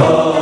Oh.